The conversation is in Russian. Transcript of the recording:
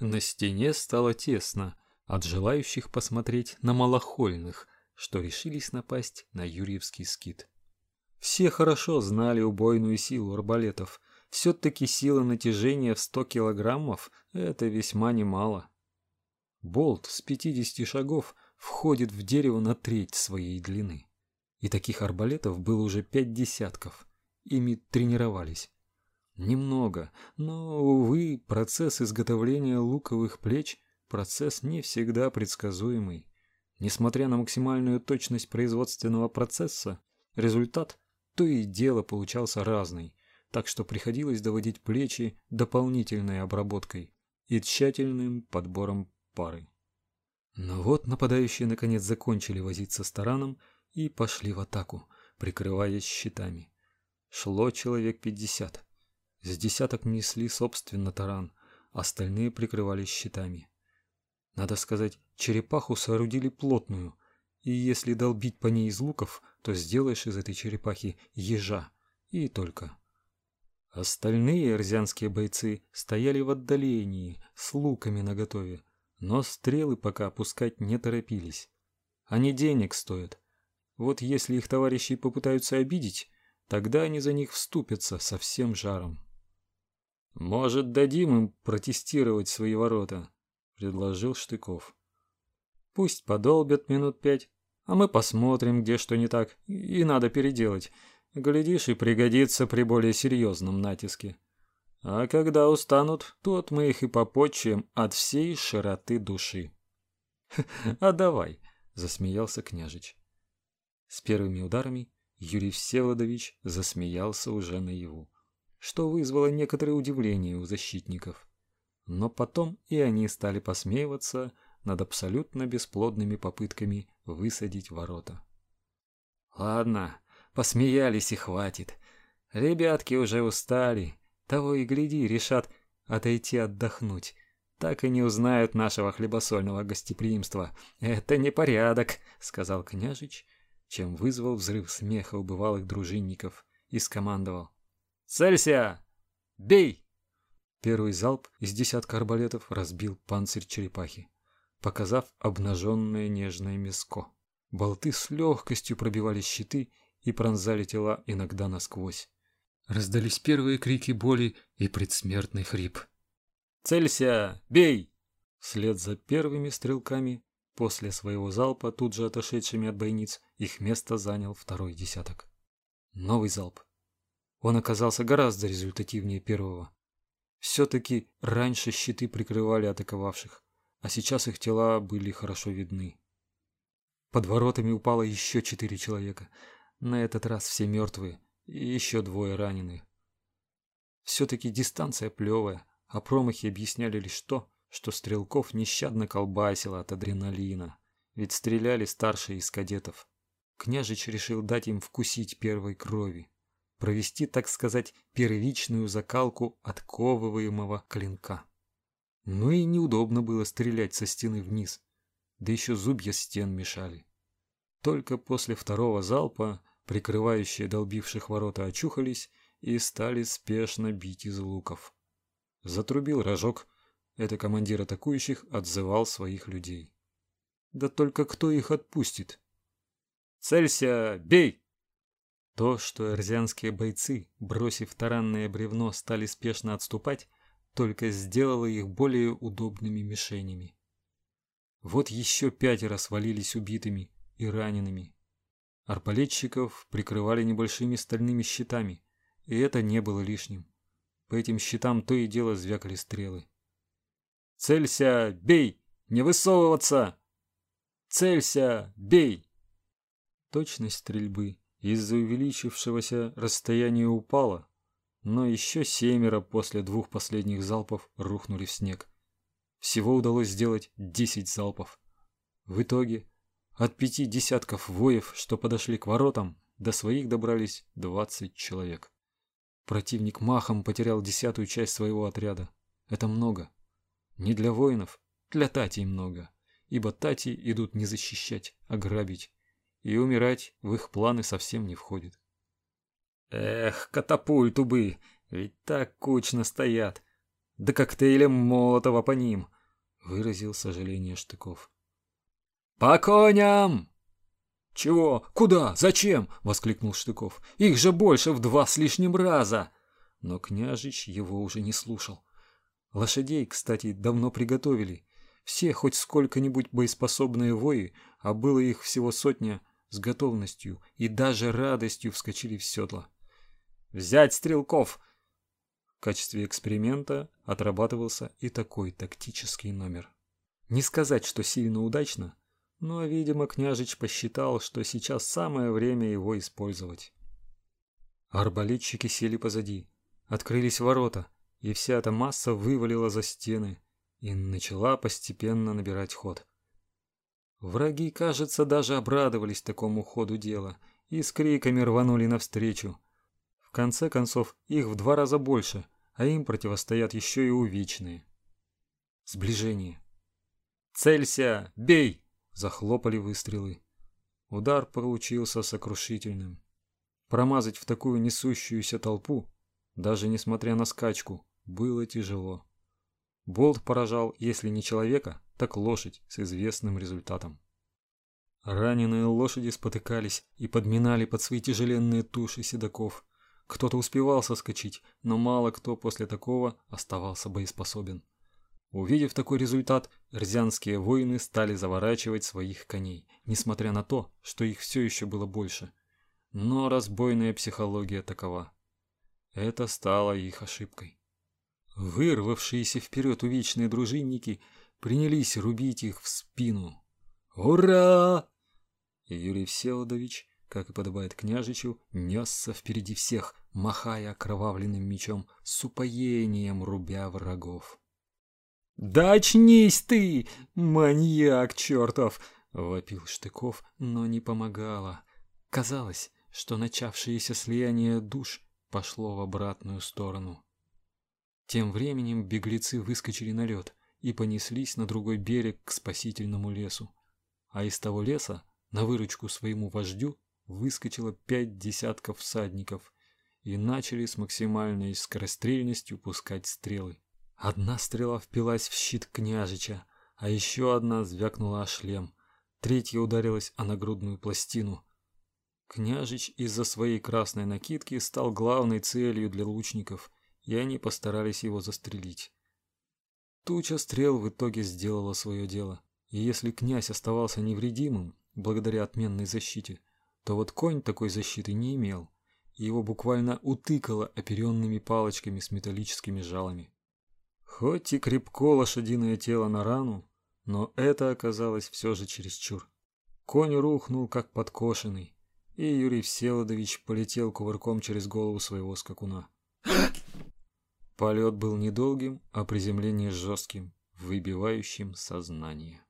На стене стало тесно от желающих посмотреть на малохольных, что решились напасть на Юрьевский скит. Все хорошо знали убойную силу арбалетов. Все-таки сила натяжения в 100 килограммов – это весьма немало. Болт с 50 шагов входит в дерево на треть своей длины. И таких арбалетов было уже пять десятков. Ими тренировались. Немного, но, увы, процесс изготовления луковых плеч – процесс не всегда предсказуемый. Несмотря на максимальную точность производственного процесса, результат то и дело получался разный, так что приходилось доводить плечи дополнительной обработкой и тщательным подбором пары. Но вот нападающие наконец закончили возиться с тараном и пошли в атаку, прикрываясь щитами. Шло человек пятьдесят. С десяток несли собственно таран, остальные прикрывались щитами. Надо сказать, черепаху соорудили плотную, и если долбить по ней из луков, то сделаешь из этой черепахи ежа, и только. Остальные эрзянские бойцы стояли в отдалении, с луками наготове, но стрелы пока опускать не торопились. Они денег стоят. Вот если их товарищи попытаются обидеть, тогда они за них вступятся со всем жаром. Может, дадим им протестировать свои ворота, предложил Штыков. Пусть подолбят минут пять, а мы посмотрим, где что не так, и надо переделать. Глядишь, и пригодится при более серьезном натиске. А когда устанут, тот мы их и попотчуем от всей широты души. А давай, засмеялся княжич. С первыми ударами Юрий Всеволодович засмеялся уже наяву что вызвало некоторое удивление у защитников. Но потом и они стали посмеиваться над абсолютно бесплодными попытками высадить ворота. Ладно, посмеялись и хватит. Ребятки уже устали, того и гляди, решат отойти отдохнуть. Так и не узнают нашего хлебосольного гостеприимства. Это не порядок, сказал княжич, чем вызвал взрыв смеха у бывалых дружинников и скомандовал: Целься! Бей!» Первый залп из десятка арбалетов разбил панцирь черепахи, показав обнаженное нежное мяско. Болты с легкостью пробивали щиты и пронзали тела иногда насквозь. Раздались первые крики боли и предсмертный хрип. «Целься! Бей!» Вслед за первыми стрелками, после своего залпа, тут же отошедшими от бойниц, их место занял второй десяток. Новый залп. Он оказался гораздо результативнее первого. Все-таки раньше щиты прикрывали атаковавших, а сейчас их тела были хорошо видны. Под воротами упало еще четыре человека. На этот раз все мертвые и еще двое раненые. Все-таки дистанция плевая, а промахи объясняли лишь то, что стрелков нещадно колбасило от адреналина, ведь стреляли старшие из кадетов. Княжич решил дать им вкусить первой крови провести, так сказать, первичную закалку отковываемого клинка. Ну и неудобно было стрелять со стены вниз, да еще зубья стен мешали. Только после второго залпа прикрывающие долбивших ворота очухались и стали спешно бить из луков. Затрубил рожок, это командир атакующих отзывал своих людей. Да только кто их отпустит? «Целься! Бей!» То, что эрзянские бойцы, бросив таранное бревно, стали спешно отступать, только сделало их более удобными мишенями. Вот еще пятеро свалились убитыми и ранеными. Арбалетчиков прикрывали небольшими стальными щитами, и это не было лишним. По этим щитам то и дело звякали стрелы. «Целься! Бей! Не высовываться! Целься! Бей!» Точность стрельбы из-за увеличившегося расстояния упала, но еще семеро после двух последних залпов рухнули в снег. Всего удалось сделать десять залпов. В итоге от пяти десятков воев, что подошли к воротам, до своих добрались двадцать человек. Противник махом потерял десятую часть своего отряда. Это много. Не для воинов, для татей много, ибо тати идут не защищать, а грабить и умирать в их планы совсем не входит. Эх, катапульту бы, ведь так кучно стоят. да коктейлем Молотова по ним, выразил сожаление Штыков. По коням! Чего? Куда? Зачем? воскликнул Штыков. Их же больше в два с лишним раза. Но княжич его уже не слушал. Лошадей, кстати, давно приготовили. Все хоть сколько-нибудь боеспособные вои, а было их всего сотня, с готовностью и даже радостью вскочили в седла. Взять стрелков. В качестве эксперимента отрабатывался и такой тактический номер. Не сказать, что сильно удачно, но, видимо, княжич посчитал, что сейчас самое время его использовать. Арбалетчики сели позади, открылись ворота, и вся эта масса вывалила за стены и начала постепенно набирать ход. Враги, кажется, даже обрадовались такому ходу дела и с криками рванули навстречу. В конце концов, их в два раза больше, а им противостоят еще и увечные. Сближение. Целься, бей! Захлопали выстрелы. Удар получился сокрушительным. Промазать в такую несущуюся толпу, даже несмотря на скачку, было тяжело. Болт поражал, если не человека, так лошадь с известным результатом. Раненые лошади спотыкались и подминали под свои тяжеленные туши седаков. Кто-то успевал соскочить, но мало кто после такого оставался боеспособен. Увидев такой результат, рзянские воины стали заворачивать своих коней, несмотря на то, что их все еще было больше. Но разбойная психология такова. Это стало их ошибкой. Вырвавшиеся вперед увечные дружинники принялись рубить их в спину. «Ура!» Юрий Всеволодович, как и подобает княжичу, несся впереди всех, махая окровавленным мечом, с упоением рубя врагов. «Да очнись ты, маньяк чертов!» — вопил Штыков, но не помогало. Казалось, что начавшееся слияние душ пошло в обратную сторону. Тем временем беглецы выскочили на лед и понеслись на другой берег к спасительному лесу. А из того леса на выручку своему вождю выскочило пять десятков всадников и начали с максимальной скорострельностью пускать стрелы. Одна стрела впилась в щит княжича, а еще одна звякнула о шлем. Третья ударилась о нагрудную пластину. Княжич из-за своей красной накидки стал главной целью для лучников, и они постарались его застрелить. Туча стрел в итоге сделала свое дело, и если князь оставался невредимым благодаря отменной защите, то вот конь такой защиты не имел, и его буквально утыкало оперенными палочками с металлическими жалами. Хоть и крепко лошадиное тело на рану, но это оказалось все же чересчур. Конь рухнул, как подкошенный, и Юрий Всеволодович полетел кувырком через голову своего скакуна. Полет был недолгим, а приземление жестким, выбивающим сознание.